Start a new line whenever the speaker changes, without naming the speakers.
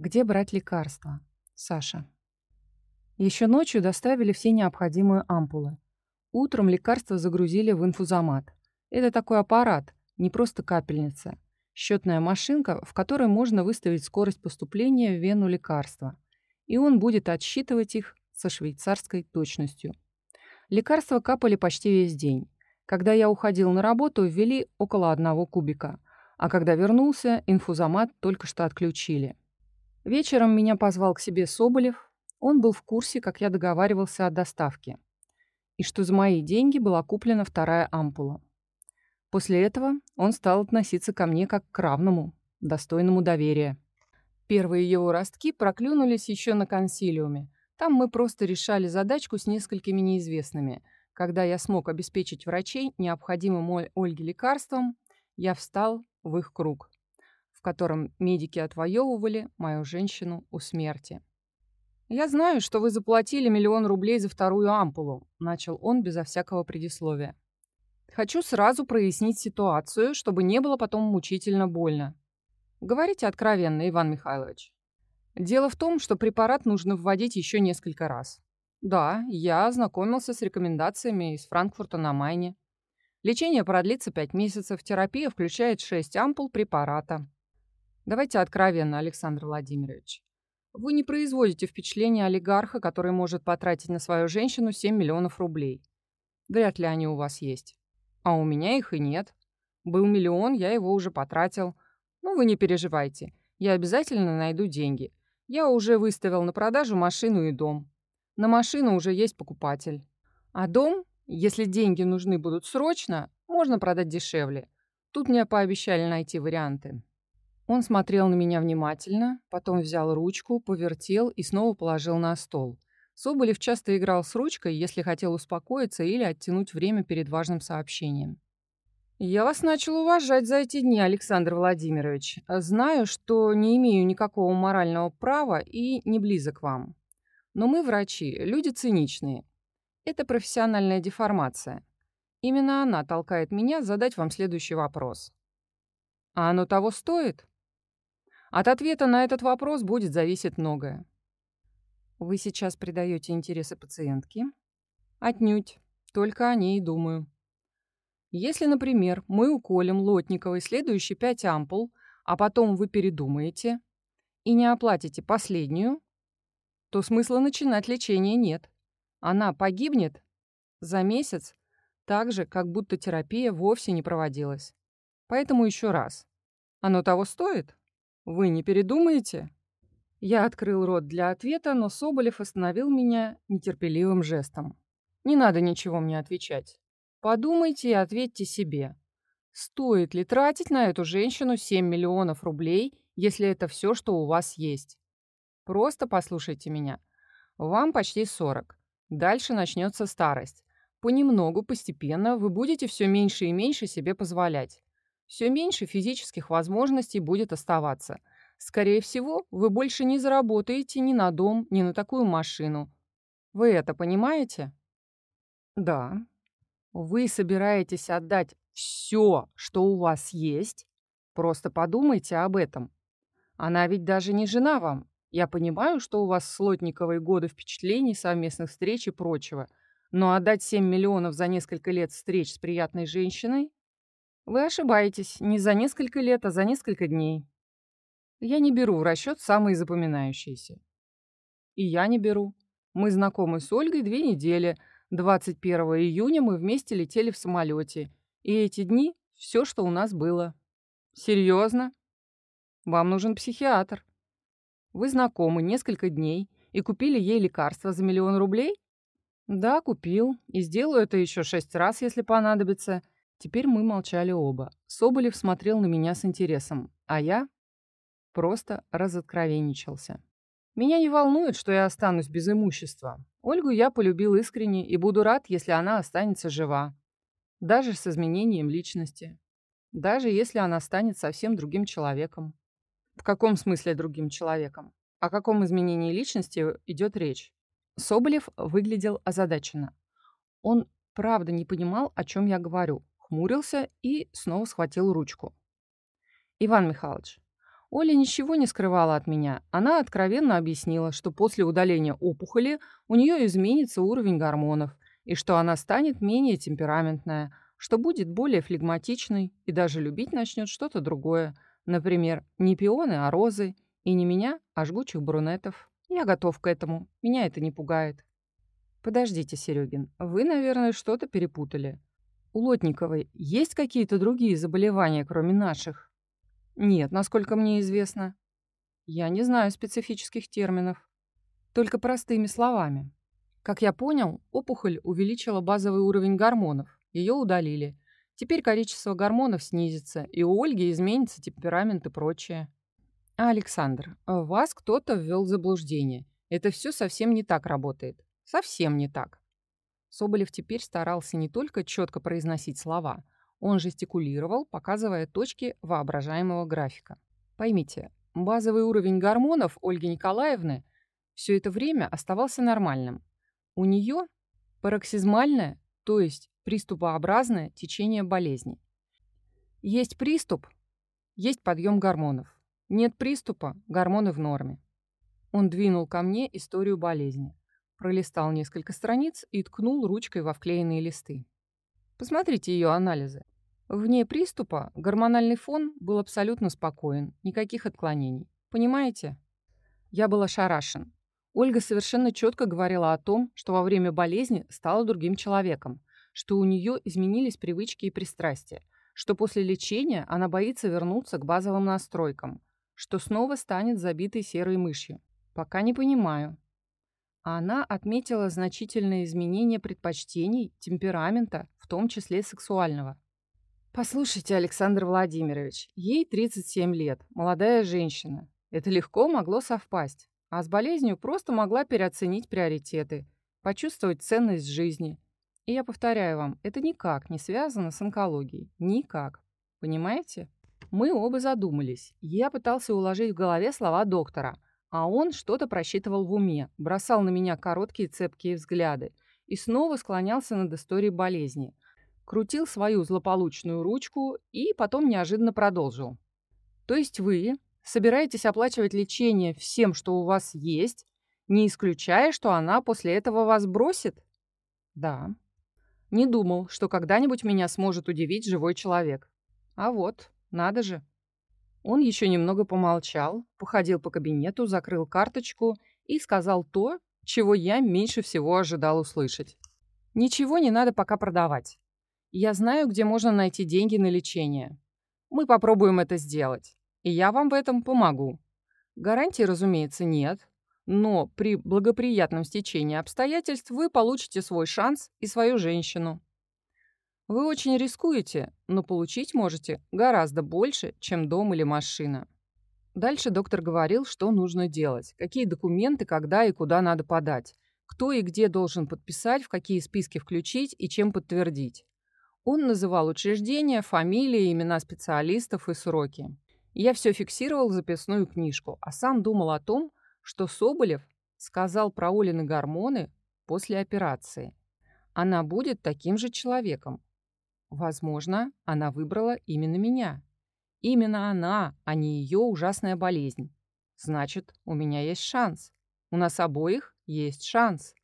Где брать лекарства? Саша. Еще ночью доставили все необходимые ампулы. Утром лекарства загрузили в инфузомат. Это такой аппарат, не просто капельница. Счетная машинка, в которой можно выставить скорость поступления в вену лекарства. И он будет отсчитывать их со швейцарской точностью. Лекарства капали почти весь день. Когда я уходил на работу, ввели около одного кубика. А когда вернулся, инфузомат только что отключили. Вечером меня позвал к себе Соболев. Он был в курсе, как я договаривался о доставке. И что за мои деньги была куплена вторая ампула. После этого он стал относиться ко мне как к равному, достойному доверия. Первые его ростки проклюнулись еще на консилиуме. Там мы просто решали задачку с несколькими неизвестными. Когда я смог обеспечить врачей необходимым Ольге лекарством, я встал в их круг, котором медики отвоевывали мою женщину у смерти. «Я знаю, что вы заплатили миллион рублей за вторую ампулу», начал он безо всякого предисловия. «Хочу сразу прояснить ситуацию, чтобы не было потом мучительно больно. Говорите откровенно, Иван Михайлович. Дело в том, что препарат нужно вводить еще несколько раз. Да, я ознакомился с рекомендациями из Франкфурта на Майне. Лечение продлится 5 месяцев, терапия включает 6 ампул препарата. Давайте откровенно, Александр Владимирович. Вы не производите впечатление олигарха, который может потратить на свою женщину 7 миллионов рублей. Вряд ли они у вас есть. А у меня их и нет. Был миллион, я его уже потратил. Ну, вы не переживайте. Я обязательно найду деньги. Я уже выставил на продажу машину и дом. На машину уже есть покупатель. А дом если деньги нужны будут срочно, можно продать дешевле. Тут мне пообещали найти варианты. Он смотрел на меня внимательно, потом взял ручку, повертел и снова положил на стол. Соболев часто играл с ручкой, если хотел успокоиться или оттянуть время перед важным сообщением. «Я вас начал уважать за эти дни, Александр Владимирович. Знаю, что не имею никакого морального права и не близок к вам. Но мы, врачи, люди циничные. Это профессиональная деформация. Именно она толкает меня задать вам следующий вопрос. А оно того стоит? От ответа на этот вопрос будет зависеть многое. Вы сейчас предаете интересы пациентки? Отнюдь. Только о ней думаю. Если, например, мы уколем Лотниковой следующие пять ампул, а потом вы передумаете и не оплатите последнюю, то смысла начинать лечение нет. Она погибнет за месяц, так же, как будто терапия вовсе не проводилась. Поэтому еще раз. Оно того стоит? Вы не передумаете? Я открыл рот для ответа, но Соболев остановил меня нетерпеливым жестом. Не надо ничего мне отвечать. Подумайте и ответьте себе. Стоит ли тратить на эту женщину 7 миллионов рублей, если это все, что у вас есть? Просто послушайте меня. Вам почти 40. Дальше начнется старость. Понемногу, постепенно вы будете все меньше и меньше себе позволять. Все меньше физических возможностей будет оставаться. Скорее всего, вы больше не заработаете ни на дом, ни на такую машину. Вы это понимаете? Да. Вы собираетесь отдать все, что у вас есть? Просто подумайте об этом. Она ведь даже не жена вам, я понимаю, что у вас с Лотниковой годы впечатлений, совместных встреч и прочего, но отдать 7 миллионов за несколько лет встреч с приятной женщиной? Вы ошибаетесь. Не за несколько лет, а за несколько дней. Я не беру в расчет самые запоминающиеся. И я не беру. Мы знакомы с Ольгой две недели. 21 июня мы вместе летели в самолете. И эти дни – все, что у нас было. Серьезно? Вам нужен психиатр. Вы знакомы несколько дней и купили ей лекарства за миллион рублей? Да, купил. И сделаю это еще шесть раз, если понадобится. Теперь мы молчали оба. Соболев смотрел на меня с интересом, а я просто разоткровенничался. Меня не волнует, что я останусь без имущества. Ольгу я полюбил искренне и буду рад, если она останется жива. Даже с изменением личности. Даже если она станет совсем другим человеком. В каком смысле другим человеком? О каком изменении личности идет речь? Соболев выглядел озадаченно. Он правда не понимал, о чем я говорю, хмурился и снова схватил ручку. «Иван Михайлович, Оля ничего не скрывала от меня. Она откровенно объяснила, что после удаления опухоли у нее изменится уровень гормонов, и что она станет менее темпераментная, что будет более флегматичной и даже любить начнет что-то другое. Например, не пионы, а розы, и не меня, а жгучих брюнетов. Я готов к этому, меня это не пугает. Подождите, Серегин, вы, наверное, что-то перепутали. У Лотниковой есть какие-то другие заболевания, кроме наших? Нет, насколько мне известно. Я не знаю специфических терминов. Только простыми словами. Как я понял, опухоль увеличила базовый уровень гормонов. Ее удалили. Теперь количество гормонов снизится, и у Ольги изменится темперамент и прочее. Александр, вас кто-то ввел в заблуждение. Это все совсем не так работает. Совсем не так. Соболев теперь старался не только четко произносить слова, он жестикулировал, показывая точки воображаемого графика. Поймите, базовый уровень гормонов Ольги Николаевны все это время оставался нормальным. У нее пароксизмальное, то есть приступообразное течение болезни. Есть приступ, есть подъем гормонов. Нет приступа, гормоны в норме. Он двинул ко мне историю болезни пролистал несколько страниц и ткнул ручкой во вклеенные листы. Посмотрите ее анализы. Вне приступа гормональный фон был абсолютно спокоен, никаких отклонений. Понимаете? Я был ошарашен. Ольга совершенно четко говорила о том, что во время болезни стала другим человеком, что у нее изменились привычки и пристрастия, что после лечения она боится вернуться к базовым настройкам, что снова станет забитой серой мышью. Пока не понимаю, она отметила значительные изменения предпочтений, темперамента, в том числе сексуального. «Послушайте, Александр Владимирович, ей 37 лет, молодая женщина. Это легко могло совпасть. А с болезнью просто могла переоценить приоритеты, почувствовать ценность жизни. И я повторяю вам, это никак не связано с онкологией. Никак. Понимаете? Мы оба задумались. Я пытался уложить в голове слова доктора – а он что-то просчитывал в уме, бросал на меня короткие цепкие взгляды и снова склонялся над историей болезни. Крутил свою злополучную ручку и потом неожиданно продолжил. То есть вы собираетесь оплачивать лечение всем, что у вас есть, не исключая, что она после этого вас бросит? Да. Не думал, что когда-нибудь меня сможет удивить живой человек. А вот, надо же. Он еще немного помолчал, походил по кабинету, закрыл карточку и сказал то, чего я меньше всего ожидал услышать. «Ничего не надо пока продавать. Я знаю, где можно найти деньги на лечение. Мы попробуем это сделать, и я вам в этом помогу. Гарантии, разумеется, нет, но при благоприятном стечении обстоятельств вы получите свой шанс и свою женщину. Вы очень рискуете, но получить можете гораздо больше, чем дом или машина. Дальше доктор говорил, что нужно делать, какие документы, когда и куда надо подать, кто и где должен подписать, в какие списки включить и чем подтвердить. Он называл учреждения, фамилии, имена специалистов и сроки. Я все фиксировал в записную книжку, а сам думал о том, что Соболев сказал про Олины гормоны после операции. Она будет таким же человеком, Возможно, она выбрала именно меня. Именно она, а не ее ужасная болезнь. Значит, у меня есть шанс. У нас обоих есть шанс.